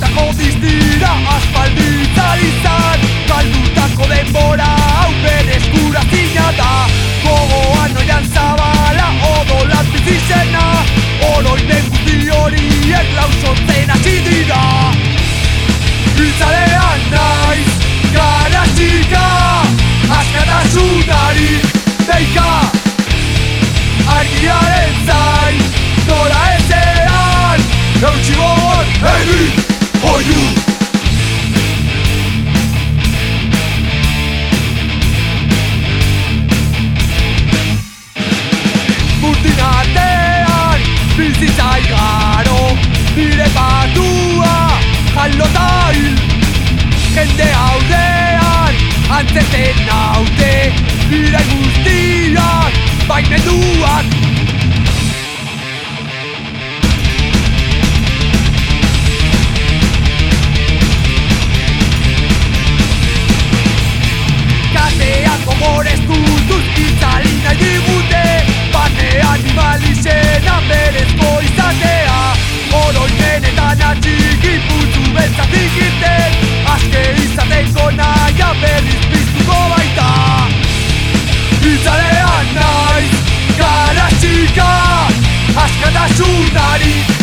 Eta jodiz dira asfalditzar izan Galdutako denbora. Antzeten naute Bira guztiak Baimenduak askatasunari